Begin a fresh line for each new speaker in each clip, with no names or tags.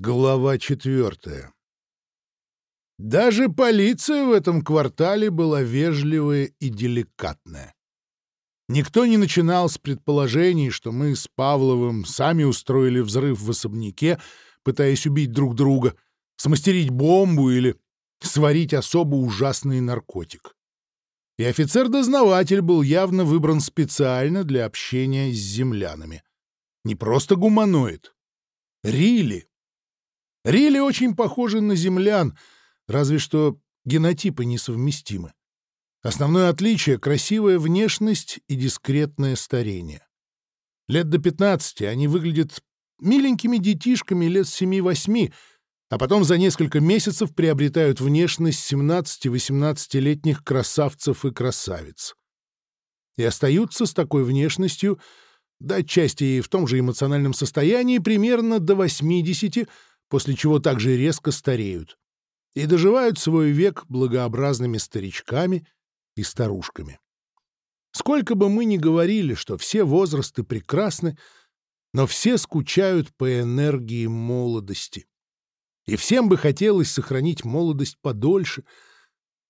Глава четвертая. Даже полиция в этом квартале была вежливая и деликатная. Никто не начинал с предположений, что мы с Павловым сами устроили взрыв в особняке, пытаясь убить друг друга, смастерить бомбу или сварить особо ужасный наркотик. И офицер-дознаватель был явно выбран специально для общения с землянами. Не просто гуманоид. Рили. Рили очень похожи на землян, разве что генотипы несовместимы. Основное отличие — красивая внешность и дискретное старение. Лет до 15 они выглядят миленькими детишками лет 7-8, а потом за несколько месяцев приобретают внешность 17-18-летних красавцев и красавиц. И остаются с такой внешностью, да отчасти и в том же эмоциональном состоянии, примерно до 80 после чего также резко стареют и доживают свой век благообразными старичками и старушками. Сколько бы мы ни говорили, что все возрасты прекрасны, но все скучают по энергии молодости. И всем бы хотелось сохранить молодость подольше.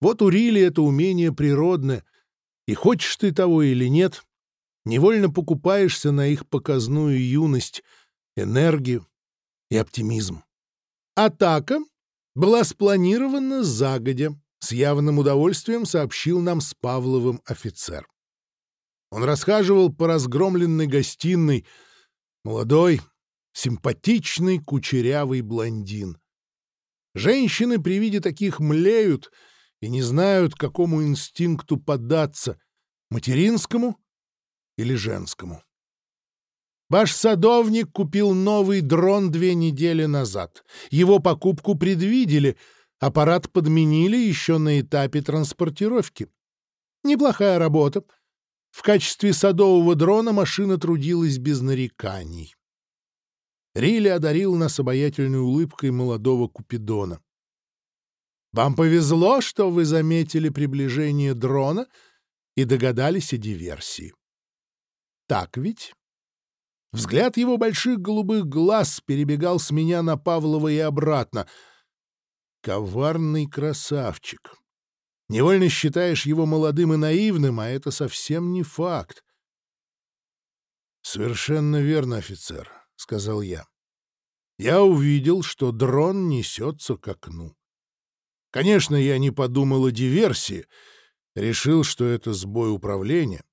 Вот у Рили это умение природное, и хочешь ты того или нет, невольно покупаешься на их показную юность, энергию и оптимизм. Атака была спланирована загодя, с явным удовольствием сообщил нам с Павловым офицер. Он расхаживал по разгромленной гостиной, молодой, симпатичный, кучерявый блондин. Женщины при виде таких млеют и не знают, какому инстинкту поддаться — материнскому или женскому. Ваш садовник купил новый дрон две недели назад. Его покупку предвидели, аппарат подменили еще на этапе транспортировки. Неплохая работа. В качестве садового дрона машина трудилась без нареканий. Рилли одарил нас обаятельной улыбкой молодого Купидона. «Вам повезло, что вы заметили приближение дрона и догадались о диверсии. Так ведь?» Взгляд его больших голубых глаз перебегал с меня на Павлова и обратно. Коварный красавчик. Невольно считаешь его молодым и наивным, а это совсем не факт. «Совершенно верно, офицер», — сказал я. Я увидел, что дрон несется к окну. Конечно, я не подумал о диверсии, решил, что это сбой управления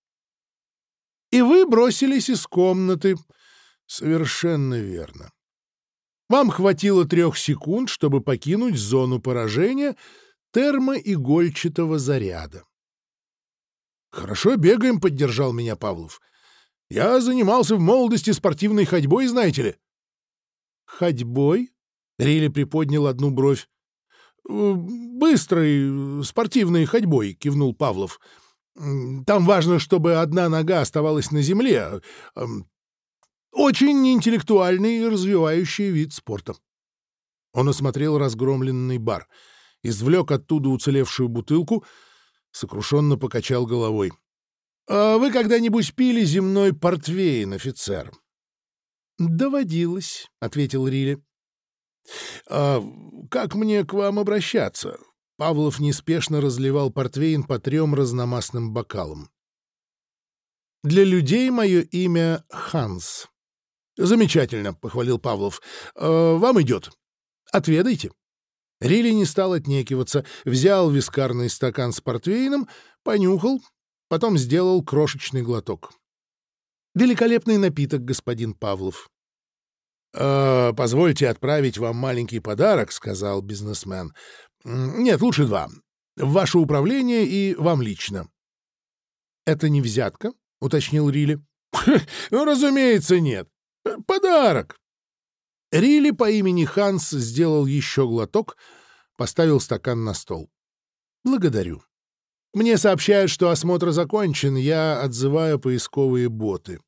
и вы бросились из комнаты. Совершенно верно. Вам хватило трех секунд, чтобы покинуть зону поражения термоигольчатого заряда. «Хорошо бегаем», — поддержал меня Павлов. «Я занимался в молодости спортивной ходьбой, знаете ли». «Ходьбой?» — Рилли приподнял одну бровь. «Э, «Быстрой спортивной ходьбой», — кивнул. «Павлов». Там важно, чтобы одна нога оставалась на земле. Очень интеллектуальный и развивающий вид спорта. Он осмотрел разгромленный бар, извлек оттуда уцелевшую бутылку, сокрушенно покачал головой. «А вы когда-нибудь пили земной портвейн, офицер?» «Доводилось», — ответил Рилли. «А как мне к вам обращаться? Павлов неспешно разливал портвейн по трем разномастным бокалам. «Для людей мое имя Ханс». «Замечательно», — похвалил Павлов. «Э, «Вам идет. Отведайте». Рилли не стал отнекиваться, взял вискарный стакан с портвейном, понюхал, потом сделал крошечный глоток. «Великолепный напиток, господин Павлов». «Э, «Позвольте отправить вам маленький подарок», — сказал бизнесмен. Нет, лучше два. В ваше управление и вам лично. — Это не взятка? — уточнил Рилли. — разумеется, нет. Подарок. Рилли по имени Ханс сделал еще глоток, поставил стакан на стол. — Благодарю. Мне сообщают, что осмотр закончен, я отзываю поисковые боты.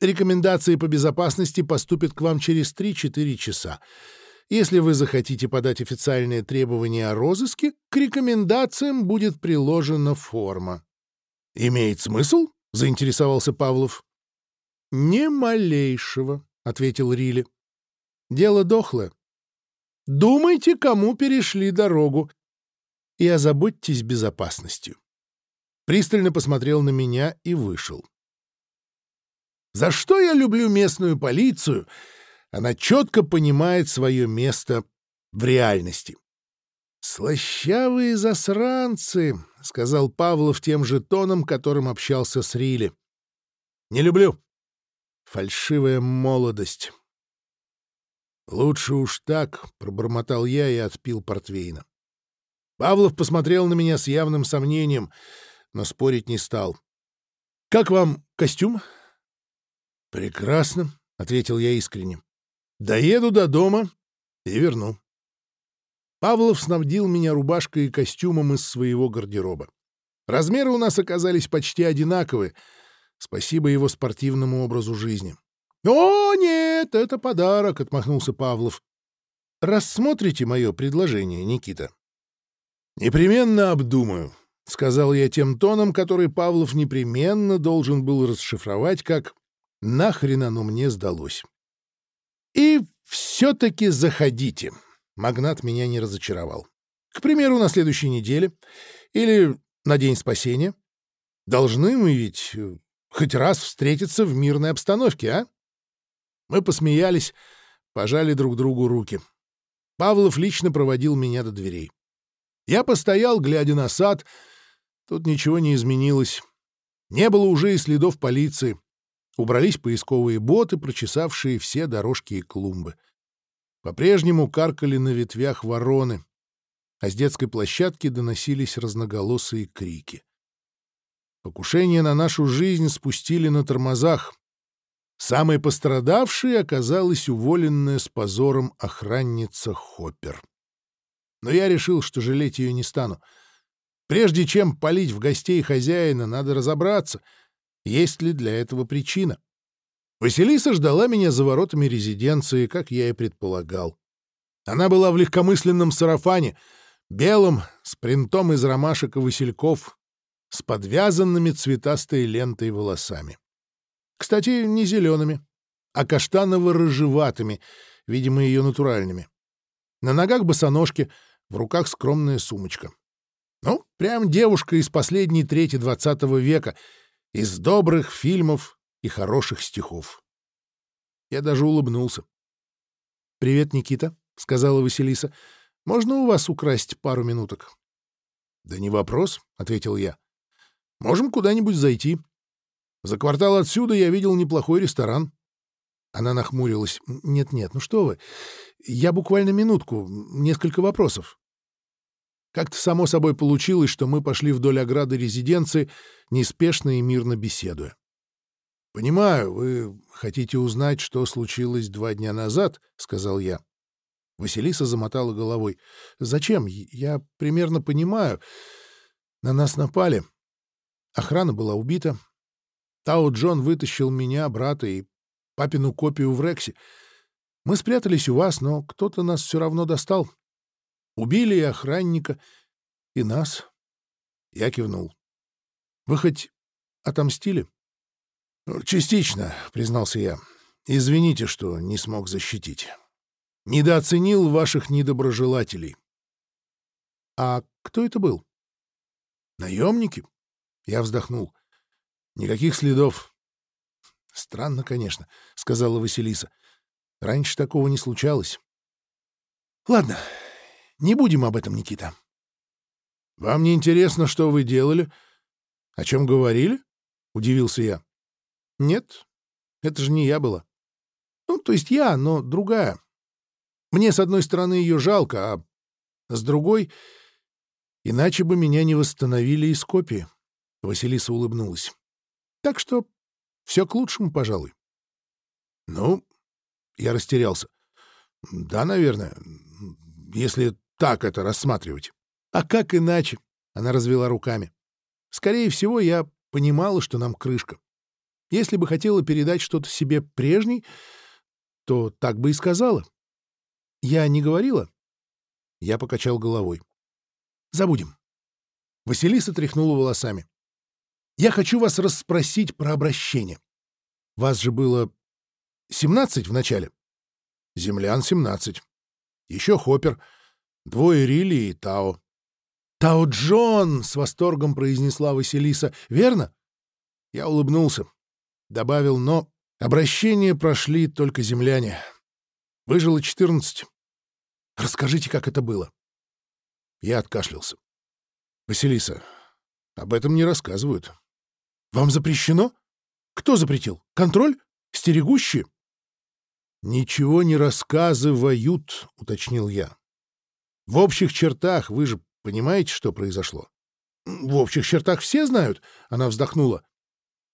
Рекомендации по безопасности поступят к вам через 3-4 часа. Если вы захотите подать официальные требования о розыске, к рекомендациям будет приложена форма. «Имеет смысл?» — заинтересовался Павлов. «Не малейшего», — ответил Рилли. «Дело дохлое. Думайте, кому перешли дорогу, и озаботьтесь безопасностью. Пристально посмотрел на меня и вышел. За что я люблю местную полицию? Она четко понимает свое место в реальности. «Слащавые засранцы», — сказал Павлов тем же тоном, которым общался с Рилли. «Не люблю. Фальшивая молодость». «Лучше уж так», — пробормотал я и отпил портвейна. Павлов посмотрел на меня с явным сомнением, но спорить не стал. «Как вам костюм?» «Прекрасно», — ответил я искренне. «Доеду до дома и верну». Павлов снабдил меня рубашкой и костюмом из своего гардероба. Размеры у нас оказались почти одинаковые, спасибо его спортивному образу жизни. «О, нет, это подарок», — отмахнулся Павлов. «Рассмотрите мое предложение, Никита». «Непременно обдумаю», — сказал я тем тоном, который Павлов непременно должен был расшифровать как «нахрен оно мне сдалось». «И все-таки заходите», — магнат меня не разочаровал. «К примеру, на следующей неделе или на День спасения. Должны мы ведь э, хоть раз встретиться в мирной обстановке, а?» Мы посмеялись, пожали друг другу руки. Павлов лично проводил меня до дверей. Я постоял, глядя на сад. Тут ничего не изменилось. Не было уже и следов полиции. Убрались поисковые боты, прочесавшие все дорожки и клумбы. По-прежнему каркали на ветвях вороны, а с детской площадки доносились разноголосые крики. Покушение на нашу жизнь спустили на тормозах. Самой пострадавшей оказалась уволенная с позором охранница Хоппер. Но я решил, что жалеть ее не стану. Прежде чем палить в гостей хозяина, надо разобраться, есть ли для этого причина. Василиса ждала меня за воротами резиденции, как я и предполагал. Она была в легкомысленном сарафане, белом, с принтом из ромашек и васильков, с подвязанными цветастой лентой волосами. Кстати, не зелеными, а каштаново-рыжеватыми, видимо, ее натуральными. На ногах босоножки, в руках скромная сумочка. Ну, прям девушка из последней трети двадцатого века, из добрых фильмов и хороших стихов. Я даже улыбнулся. «Привет, Никита», — сказала Василиса. «Можно у вас украсть пару минуток?» «Да не вопрос», — ответил я. «Можем куда-нибудь зайти. За квартал отсюда я видел неплохой ресторан. Она нахмурилась. «Нет-нет, ну что вы. Я буквально минутку. Несколько вопросов». Как-то само собой получилось, что мы пошли вдоль ограды резиденции, неспешно и мирно беседуя. «Понимаю, вы хотите узнать, что случилось два дня назад?» — сказал я. Василиса замотала головой. «Зачем? Я примерно понимаю. На нас напали. Охрана была убита, Тао Джон вытащил меня, брата и папину копию в Рексе. Мы спрятались у вас, но кто-то нас все равно достал. Убили и охранника, и нас. Я кивнул. Вы хоть отомстили? — Частично, — признался я. Извините, что не смог защитить. Недооценил ваших недоброжелателей. — А кто это был? — Наемники. Я вздохнул. Никаких следов. Странно, конечно, сказала Василиса. Раньше такого не случалось. Ладно, не будем об этом, Никита. Вам не интересно, что вы делали? О чем говорили? Удивился я. Нет, это же не я была. Ну, то есть я, но другая. Мне, с одной стороны, ее жалко, а с другой... Иначе бы меня не восстановили из копии. Василиса улыбнулась. Так что все к лучшему, пожалуй. Ну, я растерялся. Да, наверное, если так это рассматривать. А как иначе? Она развела руками. Скорее всего, я понимала, что нам крышка. Если бы хотела передать что-то себе прежней, то так бы и сказала. Я не говорила? Я покачал головой. Забудем. Василиса тряхнула волосами. Я хочу вас расспросить про обращение. Вас же было 17 в начале? Землян 17. Еще Хоппер, двое Рилли и Тао. «Тао Джон!» — с восторгом произнесла Василиса. «Верно?» Я улыбнулся. Добавил, но обращения прошли только земляне. Выжило четырнадцать. Расскажите, как это было. Я откашлялся. Василиса, об этом не рассказывают. Вам запрещено? Кто запретил? Контроль? Стерегущие? Ничего не рассказывают, уточнил я. В общих чертах вы же понимаете, что произошло? В общих чертах все знают, она вздохнула.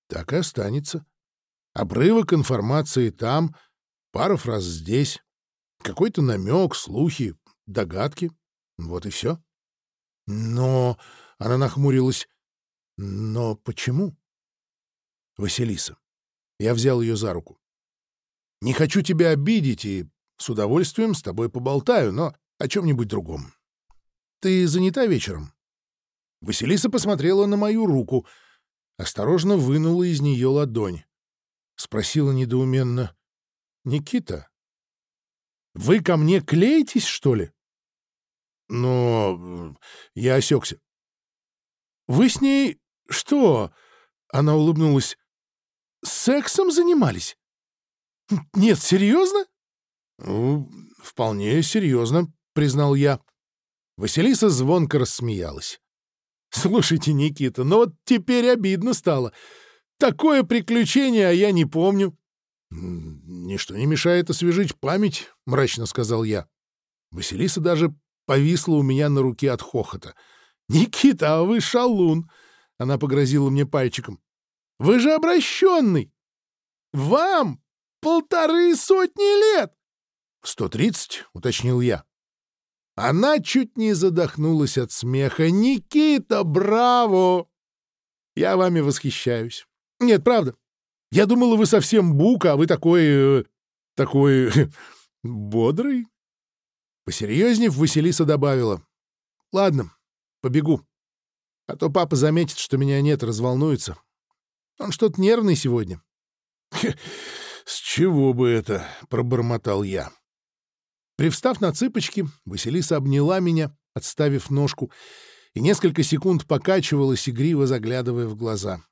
Так и останется. Обрывок информации там, пара фраз здесь, какой-то намек, слухи, догадки. Вот и все. Но... Она нахмурилась. Но почему? Василиса. Я взял ее за руку. Не хочу тебя обидеть и с удовольствием с тобой поболтаю, но о чем-нибудь другом. Ты занята вечером? Василиса посмотрела на мою руку, осторожно вынула из нее ладонь. Спросила недоуменно. — Никита, вы ко мне клеитесь, что ли? Но я осекся. Вы с ней что? Она улыбнулась. Сексом занимались? Нет, серьезно? Вполне серьезно, признал я. Василиса звонко рассмеялась. Слушайте, Никита, ну вот теперь обидно стало. Такое приключение, а я не помню. «Ничто не мешает освежить память», — мрачно сказал я. Василиса даже повисла у меня на руке от хохота. «Никита, а вы шалун!» — она погрозила мне пальчиком. «Вы же обращенный! Вам полторы сотни лет!» «Сто тридцать», — уточнил я. Она чуть не задохнулась от смеха. «Никита, браво! Я вами восхищаюсь. Нет, правда. Я думала, вы совсем бука, а вы такой... Э, такой... бодрый. Посерьезнев, Василиса добавила. Ладно, побегу. А то папа заметит, что меня нет, разволнуется. Он что-то нервный сегодня. — С чего бы это? — пробормотал я. Привстав на цыпочки, Василиса обняла меня, отставив ножку, и несколько секунд покачивалась, игриво заглядывая в глаза.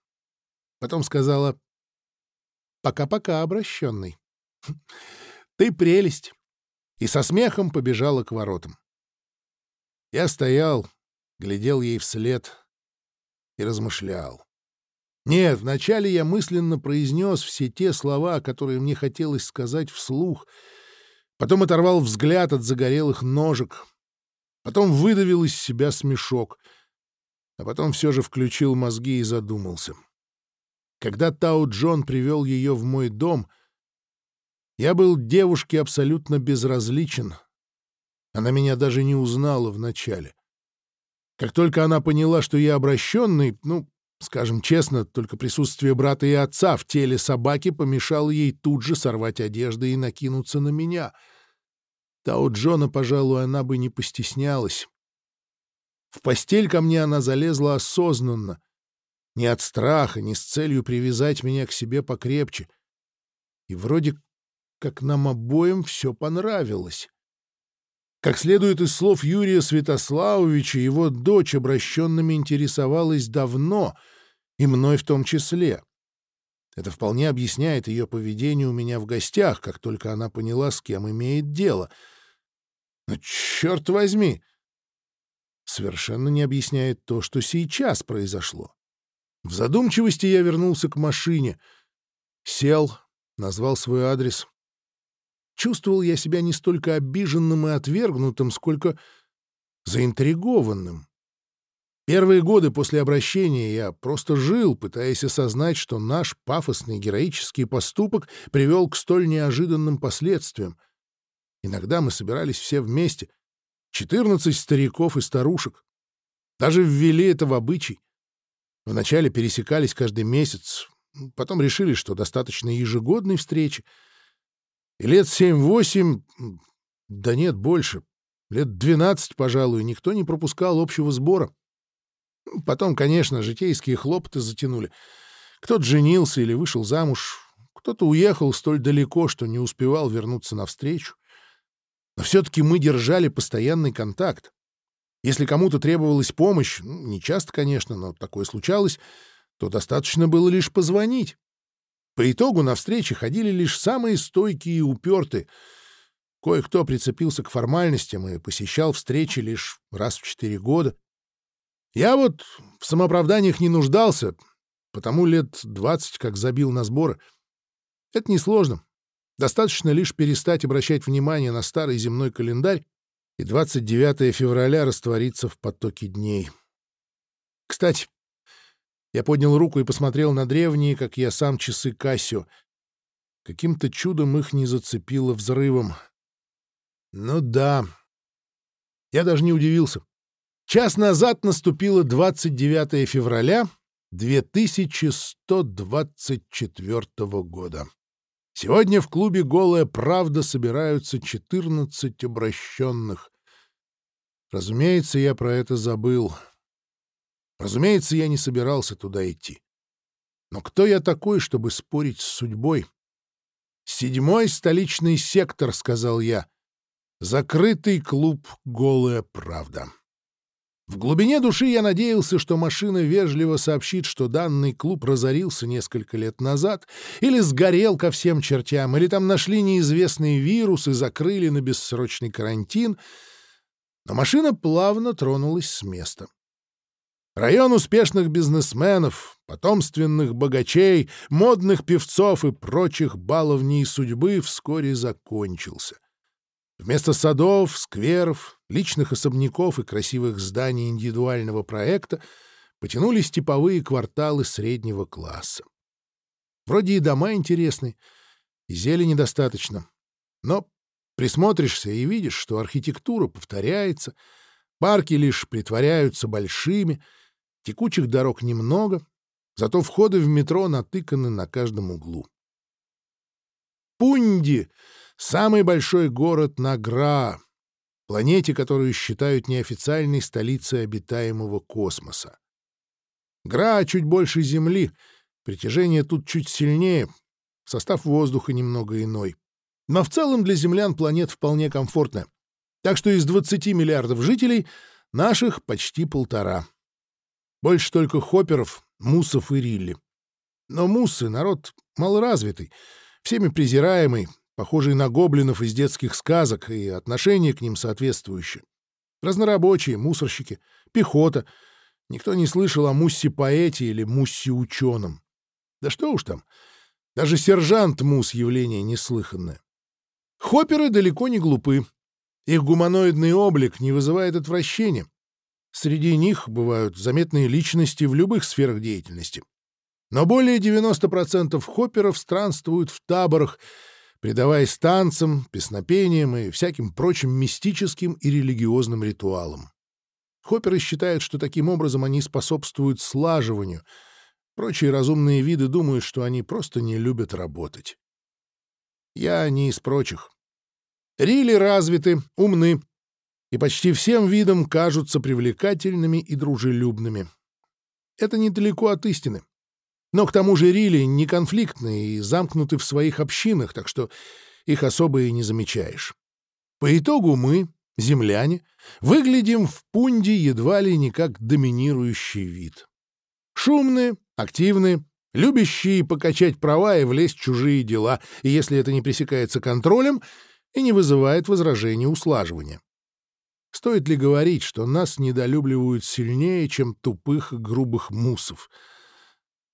Потом сказала Пока-пока, обращенный. Ты прелесть. И со смехом побежала к воротам. Я стоял, глядел ей вслед и размышлял. Нет, вначале я мысленно произнес все те слова, которые мне хотелось сказать вслух, потом оторвал взгляд от загорелых ножек, потом выдавил из себя смешок, а потом все же включил мозги и задумался. — когда Тао Джон привел ее в мой дом, я был девушке абсолютно безразличен. Она меня даже не узнала вначале. Как только она поняла, что я обращенный, ну, скажем честно, только присутствие брата и отца в теле собаки помешало ей тут же сорвать одежды и накинуться на меня. Тао Джона, пожалуй, она бы не постеснялась. В постель ко мне она залезла осознанно, не от страха, не с целью привязать меня к себе покрепче. И вроде как нам обоим все понравилось. Как следует из слов Юрия Святославовича, его дочь обращенными интересовалась давно, и мной в том числе. Это вполне объясняет ее поведение у меня в гостях, как только она поняла, с кем имеет дело. Но черт возьми! Совершенно не объясняет то, что сейчас произошло. В задумчивости я вернулся к машине. Сел, назвал свой адрес. Чувствовал я себя не столько обиженным и отвергнутым, сколько заинтригованным. Первые годы после обращения я просто жил, пытаясь осознать, что наш пафосный героический поступок привел к столь неожиданным последствиям. Иногда мы собирались все вместе, четырнадцать стариков и старушек. Даже ввели это в обычай. Вначале пересекались каждый месяц, потом решили, что достаточно ежегодной встречи. И лет семь-восемь, да нет, больше, лет двенадцать, пожалуй, никто не пропускал общего сбора. Потом, конечно, житейские хлопоты затянули. Кто-то женился или вышел замуж, кто-то уехал столь далеко, что не успевал вернуться навстречу. Но все-таки мы держали постоянный контакт. Если кому-то требовалась помощь, ну, не часто, конечно, но такое случалось, то достаточно было лишь позвонить. По итогу на встречи ходили лишь самые стойкие и упертые. Кое-кто прицепился к формальностям и посещал встречи лишь раз в четыре года. Я вот в самооправданиях не нуждался, потому лет двадцать как забил на сборы. Это несложно. Достаточно лишь перестать обращать внимание на старый земной календарь, и 29 февраля раствориться в потоке дней. Кстати, я поднял руку и посмотрел на древние, как я сам, часы Кассио. Каким-то чудом их не зацепило взрывом. Ну да. Я даже не удивился. Час назад наступило 29 февраля 2124 года. Сегодня в клубе «Голая правда» собираются 14 обращенных. Разумеется, я про это забыл. Разумеется, я не собирался туда идти. Но кто я такой, чтобы спорить с судьбой? «Седьмой столичный сектор», — сказал я. «Закрытый клуб «Голая правда». В глубине души я надеялся, что машина вежливо сообщит, что данный клуб разорился несколько лет назад, или сгорел ко всем чертям, или там нашли неизвестный вирус и закрыли на бессрочный карантин. Но машина плавно тронулась с места. Район успешных бизнесменов, потомственных богачей, модных певцов и прочих баловней судьбы вскоре закончился. Вместо садов, скверов, личных особняков и красивых зданий индивидуального проекта потянулись типовые кварталы среднего класса. Вроде и дома интересны, и зелени достаточно, но присмотришься и видишь, что архитектура повторяется, парки лишь притворяются большими — Текучих дорог немного, зато входы в метро натыканы на каждом углу. Пунди — самый большой город на Гра, планете, которую считают неофициальной столицей обитаемого космоса. Гра чуть больше Земли, притяжение тут чуть сильнее, состав воздуха немного иной. Но в целом для землян планет вполне комфортная. Так что из 20 миллиардов жителей наших почти полтора. Больше только хопперов, муссов и рилли. Но муссы — народ малоразвитый, всеми презираемый, похожий на гоблинов из детских сказок, и отношение к ним соответствующее. Разнорабочие, мусорщики, пехота. Никто не слышал о муссе-поэте или муссе-ученом. Да что уж там, даже сержант Мус явление неслыханное. Хопперы далеко не глупы. Их гуманоидный облик не вызывает отвращения. Среди них бывают заметные личности в любых сферах деятельности. Но более 90% хопперов странствуют в таборах, предаваясь танцам, песнопениям и всяким прочим мистическим и религиозным ритуалам. Хопперы считают, что таким образом они способствуют слаживанию. Прочие разумные виды думают, что они просто не любят работать. Я не из прочих. Рили развиты, умны, и почти всем видам кажутся привлекательными и дружелюбными. Это недалеко от истины. Но к тому же Рили не конфликтные и замкнуты в своих общинах, так что их особо и не замечаешь. По итогу мы, земляне, выглядим в пунде едва ли не как доминирующий вид. Шумные, активные, любящие покачать права и влезть в чужие дела, и если это не пресекается контролем и не вызывает возражений услаживания. Стоит ли говорить, что нас недолюбливают сильнее, чем тупых грубых мусов?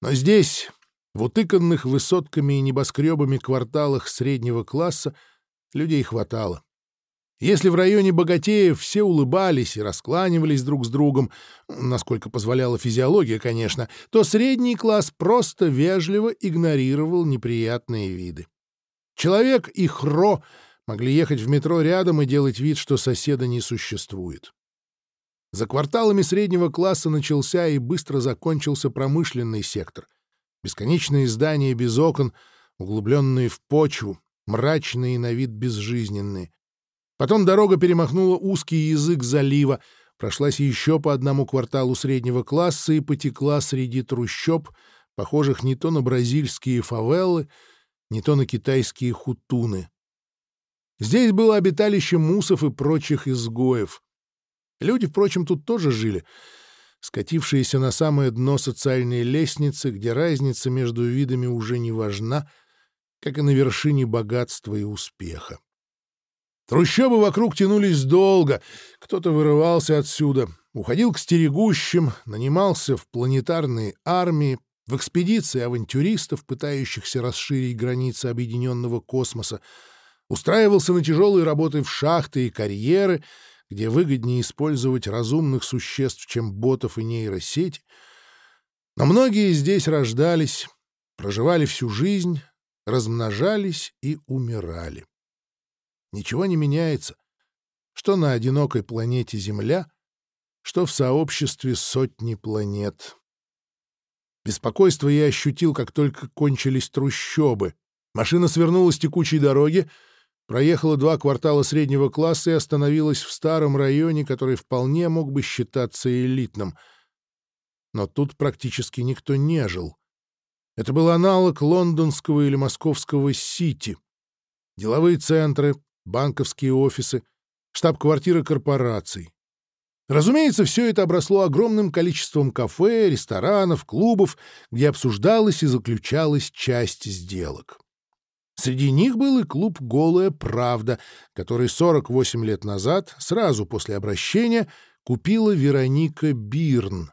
Но здесь, в утыканных высотками и небоскребами кварталах среднего класса, людей хватало. Если в районе богатеев все улыбались и раскланивались друг с другом, насколько позволяла физиология, конечно, то средний класс просто вежливо игнорировал неприятные виды. Человек и хро могли ехать в метро рядом и делать вид, что соседа не существует. За кварталами среднего класса начался и быстро закончился промышленный сектор. Бесконечные здания без окон, углубленные в почву, мрачные на вид безжизненные. Потом дорога перемахнула узкий язык залива, прошлась еще по одному кварталу среднего класса и потекла среди трущоб, похожих не то на бразильские фавелы, не то на китайские хутуны. Здесь было обиталище мусов и прочих изгоев. Люди, впрочем, тут тоже жили, скатившиеся на самое дно социальной лестницы, где разница между видами уже не важна, как и на вершине богатства и успеха. Трущобы вокруг тянулись долго, кто-то вырывался отсюда, уходил к стерегущим, нанимался в планетарные армии, в экспедиции авантюристов, пытающихся расширить границы объединенного космоса, устраивался на тяжелые работы в шахты и карьеры, где выгоднее использовать разумных существ, чем ботов и нейросети. Но многие здесь рождались, проживали всю жизнь, размножались и умирали. Ничего не меняется, что на одинокой планете Земля, что в сообществе сотни планет. Беспокойство я ощутил, как только кончились трущобы. Машина свернула с текучей дороги, проехала два квартала среднего класса и остановилась в старом районе, который вполне мог бы считаться элитным. Но тут практически никто не жил. Это был аналог лондонского или московского Сити. Деловые центры, банковские офисы, штаб-квартиры корпораций. Разумеется, все это обросло огромным количеством кафе, ресторанов, клубов, где обсуждалась и заключалась часть сделок. Среди них был и клуб «Голая правда», который 48 лет назад, сразу после обращения, купила Вероника Бирн.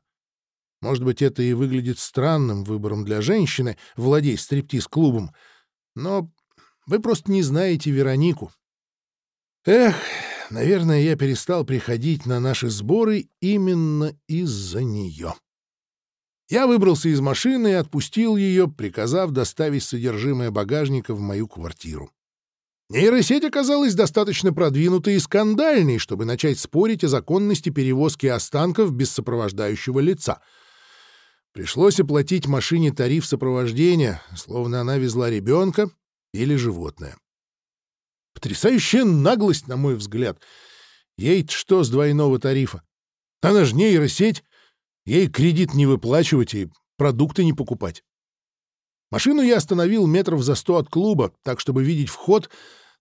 Может быть, это и выглядит странным выбором для женщины, владеть стриптиз-клубом, но вы просто не знаете Веронику. Эх, наверное, я перестал приходить на наши сборы именно из-за нее. Я выбрался из машины и отпустил ее, приказав доставить содержимое багажника в мою квартиру. Нейросеть оказалась достаточно продвинутой и скандальной, чтобы начать спорить о законности перевозки останков без сопровождающего лица. Пришлось оплатить машине тариф сопровождения, словно она везла ребенка или животное. Потрясающая наглость, на мой взгляд. Ей-то что с двойного тарифа? Она же нейросеть. Ей кредит не выплачивать и продукты не покупать. Машину я остановил метров за сто от клуба, так, чтобы видеть вход,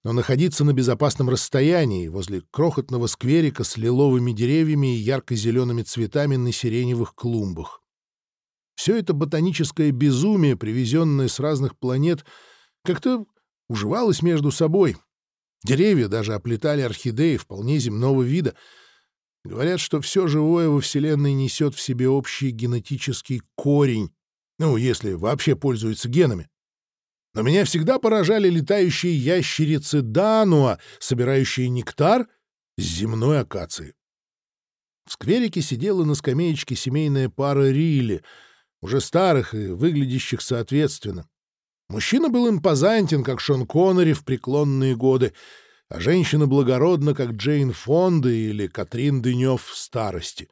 но находиться на безопасном расстоянии возле крохотного скверика с лиловыми деревьями и ярко-зелеными цветами на сиреневых клумбах. Все это ботаническое безумие, привезенное с разных планет, как-то уживалось между собой, Деревья даже оплетали орхидеи вполне земного вида. Говорят, что все живое во Вселенной несет в себе общий генетический корень, ну, если вообще пользуется генами. Но меня всегда поражали летающие ящерицы Дануа, собирающие нектар с земной акации. В скверике сидела на скамеечке семейная пара Рилли, уже старых и выглядящих соответственно. Мужчина был импозантен, как Шон Коннери в преклонные годы, а женщина благородна, как Джейн Фонда или Катрин Дынев в старости.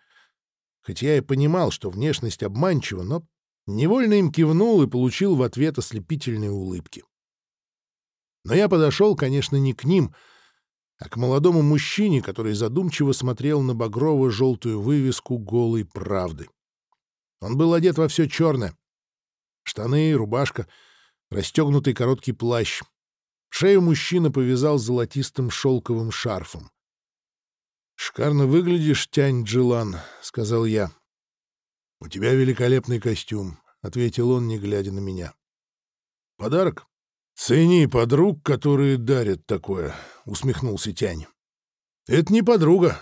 Хоть я и понимал, что внешность обманчива, но невольно им кивнул и получил в ответ ослепительные улыбки. Но я подошел, конечно, не к ним, а к молодому мужчине, который задумчиво смотрел на багрово-желтую вывеску голой правды. Он был одет во все черное. Штаны, рубашка — расстегнутый короткий плащ. Шею мужчина повязал золотистым шелковым шарфом. «Шикарно выглядишь, Тянь Джилан», — сказал я. «У тебя великолепный костюм», — ответил он, не глядя на меня. «Подарок?» «Цени подруг, которые дарят такое», — усмехнулся Тянь. «Это не подруга,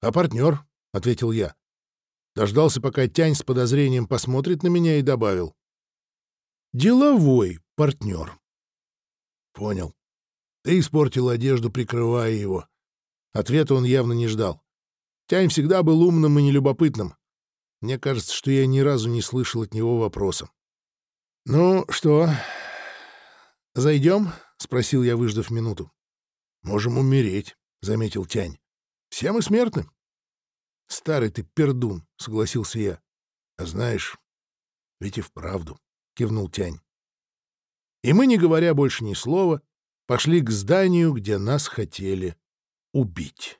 а партнер», — ответил я. Дождался, пока Тянь с подозрением посмотрит на меня и добавил деловой партнер. Понял. Ты испортил одежду, прикрывая его. Ответа он явно не ждал. Тянь всегда был умным и нелюбопытным. Мне кажется, что я ни разу не слышал от него вопроса. «Ну что, зайдем?» — спросил я, выждав минуту. «Можем умереть», — заметил Тянь. «Все мы смертны». «Старый ты пердун», — согласился я. «А знаешь, ведь и вправду». — кивнул Тянь. И мы, не говоря больше ни слова, пошли к зданию, где нас хотели убить.